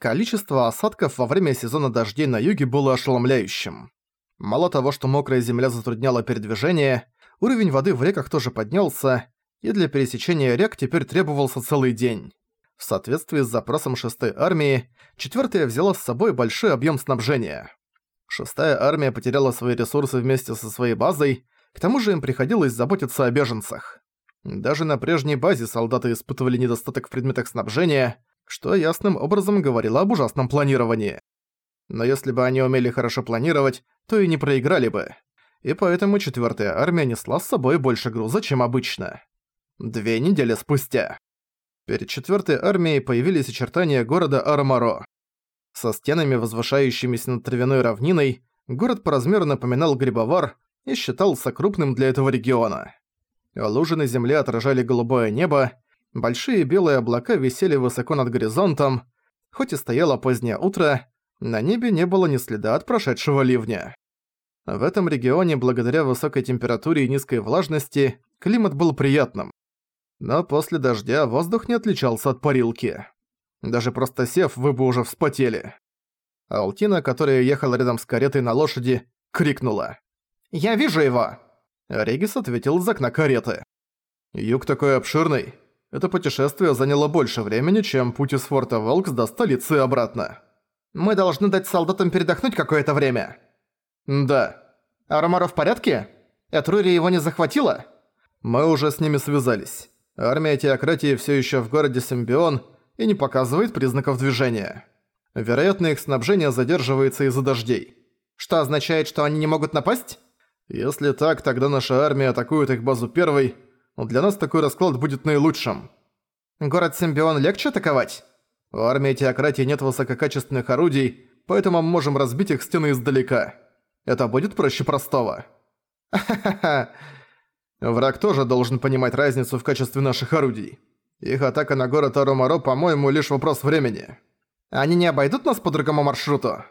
Количество осадков во время сезона дождей на юге было ошеломляющим. Мало того, что мокрая земля затрудняла передвижение, уровень воды в реках тоже поднялся, и для пересечения рек теперь требовался целый день. В соответствии с запросом 6-й армии, 4-я взяла с собой большой объем снабжения. 6-я армия потеряла свои ресурсы вместе со своей базой, к тому же им приходилось заботиться о беженцах. Даже на прежней базе солдаты испытывали недостаток в предметах снабжения, что ясным образом говорило об ужасном планировании. Но если бы они умели хорошо планировать, то и не проиграли бы. И поэтому 4-я армия несла с собой больше груза, чем обычно. Две недели спустя. Перед 4-й армией появились очертания города Арамаро. Со стенами, возвышающимися над травяной равниной, город по размеру напоминал грибовар и считался крупным для этого региона. Лужи на земле отражали голубое небо, большие белые облака висели высоко над горизонтом, хоть и стояло позднее утро, на небе не было ни следа от прошедшего ливня. В этом регионе, благодаря высокой температуре и низкой влажности, климат был приятным. Но после дождя воздух не отличался от парилки. Даже просто сев, вы бы уже вспотели. Алтина, которая ехала рядом с каретой на лошади, крикнула. «Я вижу его!» Регис ответил из окна кареты. «Юг такой обширный. Это путешествие заняло больше времени, чем путь из форта Волкс до столицы и обратно. Мы должны дать солдатам передохнуть какое-то время». «Да». «А Ромаро в порядке? Этрури его не захватила?» «Мы уже с ними связались. Армия теократии всё ещё в городе Симбион и не показывает признаков движения. Вероятно, их снабжение задерживается из-за дождей. Что означает, что они не могут напасть?» Если так, тогда наша армия атакует их базу первой, для нас такой расклад будет наилучшим. Город Симбион легче атаковать? У армии теократии нет высококачественных орудий, поэтому мы можем разбить их стены издалека. Это будет проще простого. Ха-ха-ха. Враг тоже должен понимать разницу в качестве наших орудий. Их атака на город Аромаро, по-моему, лишь вопрос времени. Они не обойдут нас по другому маршруту?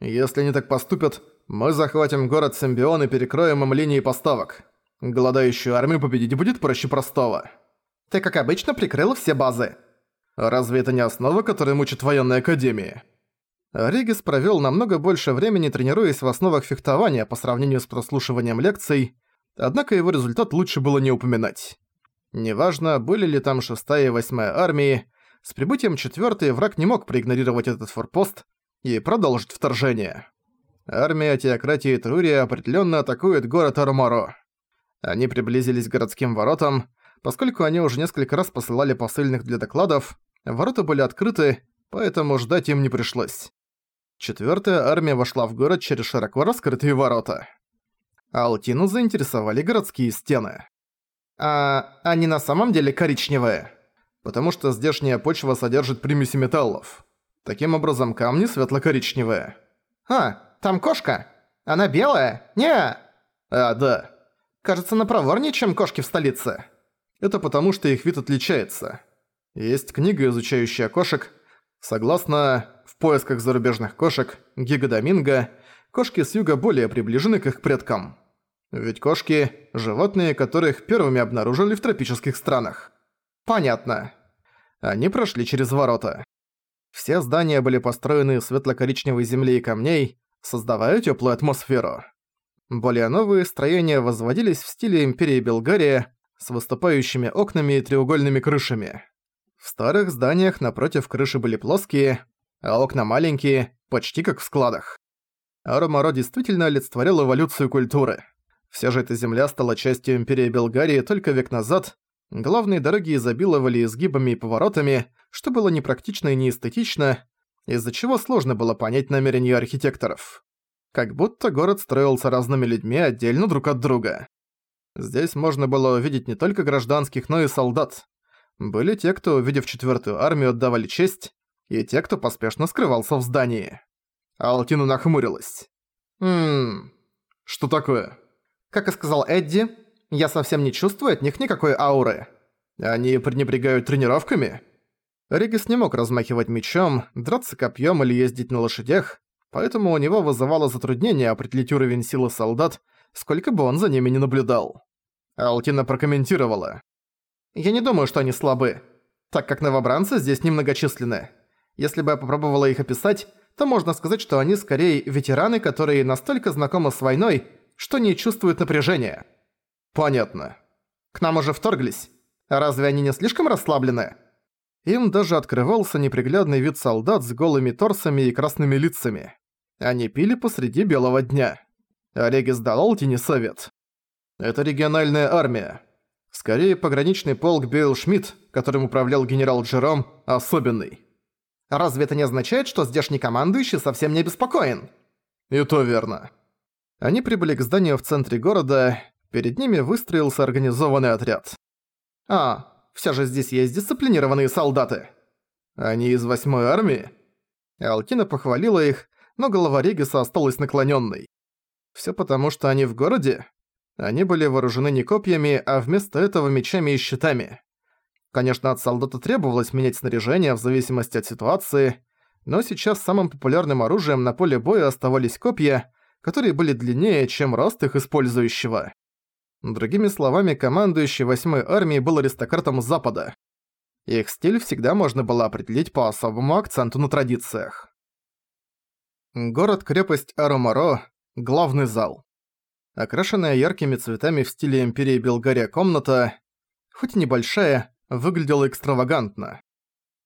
Если они так поступят, мы захватим город Симбион и перекроем им линии поставок. Голодающую армию победить будет проще простого. Ты, как обычно, прикрыл все базы. Разве это не основа, которая мучит военной академии? Ригис провёл намного больше времени, тренируясь в основах фехтования по сравнению с прослушиванием лекций, однако его результат лучше было не упоминать. Неважно, были ли там 6-я и 8-я армии, с прибытием 4-й враг не мог проигнорировать этот форпост, и продолжить вторжение. Армия теократии Трурия определенно атакует город Армаро. Они приблизились к городским воротам, поскольку они уже несколько раз посылали посыльных для докладов, ворота были открыты, поэтому ждать им не пришлось. Четвертая армия вошла в город через широко раскрытые ворота. Алтину заинтересовали городские стены. А они на самом деле коричневые? Потому что здешняя почва содержит примеси металлов. Таким образом, камни светло-коричневые. «А, там кошка? Она белая? Не!» «А, да». «Кажется, она проворнее, чем кошки в столице». Это потому, что их вид отличается. Есть книга, изучающая кошек. Согласно «В поисках зарубежных кошек» Гига Доминго, кошки с юга более приближены к их предкам. Ведь кошки – животные, которых первыми обнаружили в тропических странах. Понятно. Они прошли через ворота. Все здания были построены из светло-коричневой земли и камней, создавая теплую атмосферу. Более новые строения возводились в стиле Империи Белгария с выступающими окнами и треугольными крышами. В старых зданиях напротив крыши были плоские, а окна маленькие, почти как в складах. Аромаро действительно олицетворял эволюцию культуры. Вся же эта земля стала частью Империи Белгарии только век назад, Главные дороги изобиловали изгибами и поворотами, что было непрактично и неэстетично, из-за чего сложно было понять намерения архитекторов. Как будто город строился разными людьми отдельно друг от друга. Здесь можно было увидеть не только гражданских, но и солдат. Были те, кто, увидев четвертую армию, отдавали честь, и те, кто поспешно скрывался в здании. Алтина нахмурилась. «Ммм... Что такое?» Как и сказал Эдди, я совсем не чувствую от них никакой ауры. Они пренебрегают тренировками? Регис не мог размахивать мечом, драться копьем или ездить на лошадях, поэтому у него вызывало затруднение определить уровень силы солдат, сколько бы он за ними не наблюдал. Алтина прокомментировала. «Я не думаю, что они слабы, так как новобранцы здесь немногочисленны. Если бы я попробовала их описать, то можно сказать, что они скорее ветераны, которые настолько знакомы с войной, что не чувствуют напряжения. Понятно. К нам уже вторглись. Разве они не слишком расслаблены? Им даже открывался неприглядный вид солдат с голыми торсами и красными лицами. Они пили посреди белого дня. Регис дал Алтине совет. Это региональная армия. Скорее, пограничный полк Бейл Шмидт, которым управлял генерал Джером, особенный. Разве это не означает, что здешний командующий совсем не обеспокоен? И то верно. Они прибыли к зданию в центре города, перед ними выстроился организованный отряд. А, все же здесь есть дисциплинированные солдаты. Они из восьмой армии? Алтина похвалила их, но голова Региса осталась наклоненной. Все потому, что они в городе? Они были вооружены не копьями, а вместо этого мечами и щитами. Конечно, от солдата требовалось менять снаряжение в зависимости от ситуации, но сейчас самым популярным оружием на поле боя оставались копья, которые были длиннее, чем рост их использующего. Другими словами, командующий 8-й армией был аристократом Запада. Их стиль всегда можно было определить по особому акценту на традициях. Город-крепость Арумаро – главный зал. Окрашенная яркими цветами в стиле Империи Белгария комната, хоть и небольшая, выглядела экстравагантно.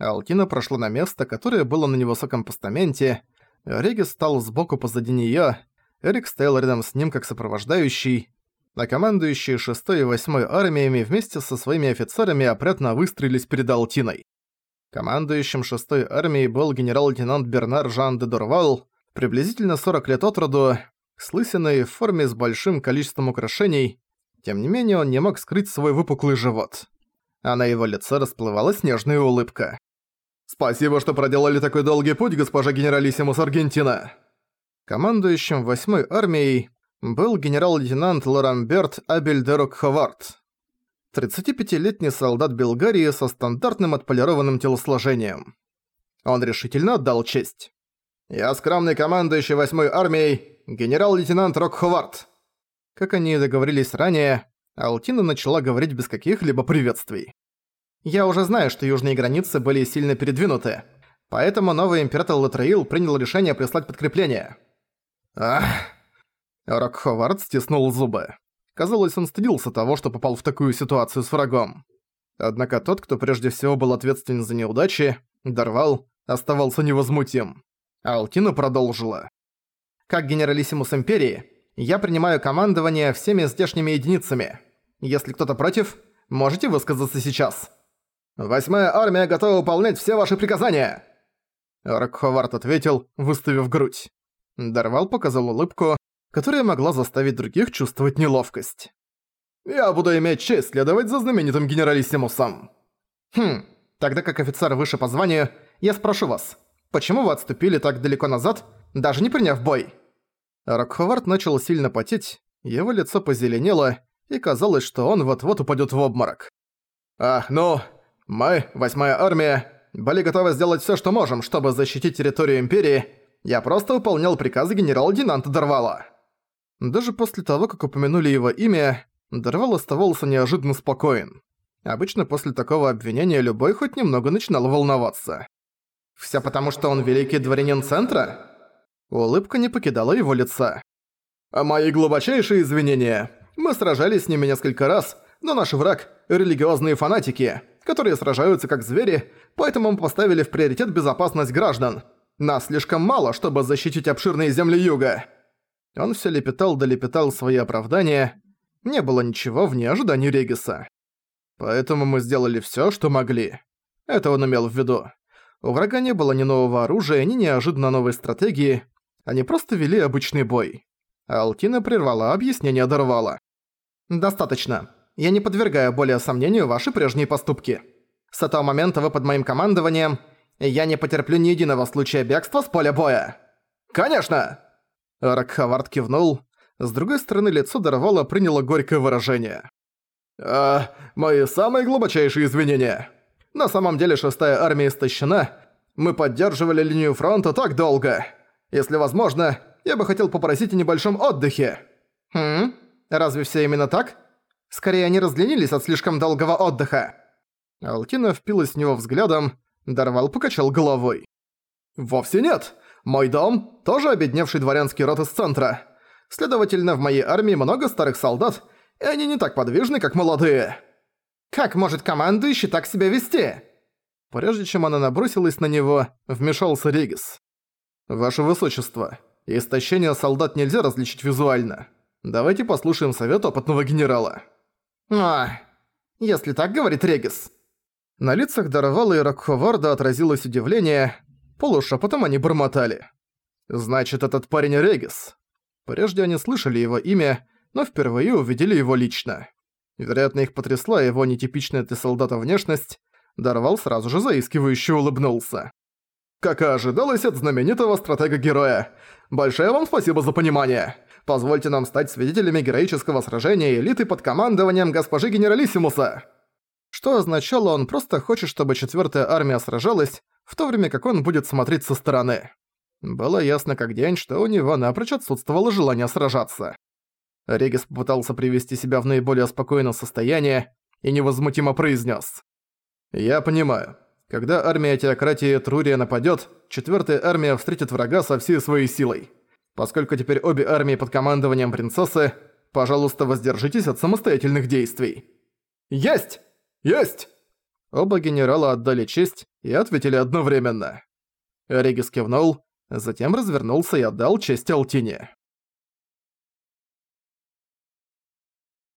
Алтина прошла на место, которое было на невысоком постаменте, Регис стал сбоку позади неё, Эрик стоял рядом с ним как сопровождающий, а командующие 6-й и 8-й армиями вместе со своими офицерами опрятно выстроились перед Алтиной. Командующим 6-й армией был генерал-лейтенант Бернар Жан де Дорвал, приблизительно 40 лет от роду, с лысиной в форме с большим количеством украшений, тем не менее он не мог скрыть свой выпуклый живот а на его лице расплывалась нежная улыбка. «Спасибо, что проделали такой долгий путь, госпожа генералиссимус Аргентина!» Командующим 8-й армией был генерал-лейтенант Лорамберт Абельдерок Ховард. 35-летний солдат Белгарии со стандартным отполированным телосложением. Он решительно отдал честь. «Я скромный командующий 8-й армией, генерал-лейтенант Рок Ховард». Как они и договорились ранее, Алтина начала говорить без каких-либо приветствий. «Я уже знаю, что южные границы были сильно передвинуты, поэтому новый император Латреил принял решение прислать подкрепление». «Ах...» Рок стиснул зубы. Казалось, он стыдился того, что попал в такую ситуацию с врагом. Однако тот, кто прежде всего был ответственен за неудачи, Дарвал, оставался невозмутим. Алтина продолжила. «Как генералиссимус Империи, я принимаю командование всеми здешними единицами. Если кто-то против, можете высказаться сейчас. Восьмая армия готова выполнять все ваши приказания!» Рокховард ответил, выставив грудь. Дарвал показал улыбку, которая могла заставить других чувствовать неловкость. «Я буду иметь честь следовать за знаменитым генералиссимусом». «Хм, тогда как офицер выше по званию, я спрошу вас, почему вы отступили так далеко назад, даже не приняв бой?» Рокховард начал сильно потеть, его лицо позеленело, и казалось, что он вот-вот упадет в обморок. «Ах, ну, мы, восьмая армия, были готовы сделать все, что можем, чтобы защитить территорию Империи. Я просто выполнял приказы генерал-лейтенанта Дарвала». Даже после того, как упомянули его имя, Дарвал оставался неожиданно спокоен. Обычно после такого обвинения любой хоть немного начинал волноваться. «Всё потому, что он великий дворянин Центра?» Улыбка не покидала его лица. «А «Мои глубочайшие извинения. Мы сражались с ними несколько раз, но наш враг – религиозные фанатики, которые сражаются как звери, поэтому мы поставили в приоритет безопасность граждан. Нас слишком мало, чтобы защитить обширные земли Юга». Он все лепетал да лепетал свои оправдания. Не было ничего вне ожиданий Региса. Поэтому мы сделали все, что могли. Это он имел в виду. У врага не было ни нового оружия, ни неожиданно новой стратегии. Они просто вели обычный бой. Алтина прервала объяснение Дарвала. «Достаточно. Я не подвергаю более сомнению ваши прежние поступки. С этого момента вы под моим командованием, я не потерплю ни единого случая бегства с поля боя». «Конечно!» Рокхавард кивнул. С другой стороны, лицо Дарвала приняло горькое выражение. «А, мои самые глубочайшие извинения. На самом деле шестая армия истощена. Мы поддерживали линию фронта так долго. Если возможно, я бы хотел попросить о небольшом отдыхе». «Хм?» Разве все именно так? Скорее, они разленились от слишком долгого отдыха». Алтина впилась в него взглядом, Дарвал покачал головой. «Вовсе нет. Мой дом – тоже обедневший дворянский род из центра. Следовательно, в моей армии много старых солдат, и они не так подвижны, как молодые». «Как может командующий так себя вести?» Прежде чем она набросилась на него, вмешался Регис. «Ваше Высочество, истощение солдат нельзя различить визуально. Давайте послушаем совет опытного генерала». «А, если так говорит Регис». На лицах Дарвала и Рокховарда отразилось удивление, полушепотом они бормотали. «Значит, этот парень Регис». Прежде они слышали его имя, но впервые увидели его лично. Вероятно, их потрясла его нетипичная для солдата внешность, Дарвал сразу же заискивающе улыбнулся. «Как и ожидалось от знаменитого стратега-героя. Большое вам спасибо за понимание. Позвольте нам стать свидетелями героического сражения элиты под командованием госпожи Генералиссимуса». Что означало, он просто хочет, чтобы четвертая армия сражалась, в то время как он будет смотреть со стороны. Было ясно как день, что у него напрочь отсутствовало желание сражаться. Регис попытался привести себя в наиболее спокойное состояние и невозмутимо произнес: «Я понимаю. Когда армия теократии Трурия нападет, четвертая армия встретит врага со всей своей силой. Поскольку теперь обе армии под командованием принцессы, пожалуйста, воздержитесь от самостоятельных действий». «Есть! Есть!» Оба генерала отдали честь и ответили одновременно. Регис кивнул, затем развернулся и отдал честь Алтине.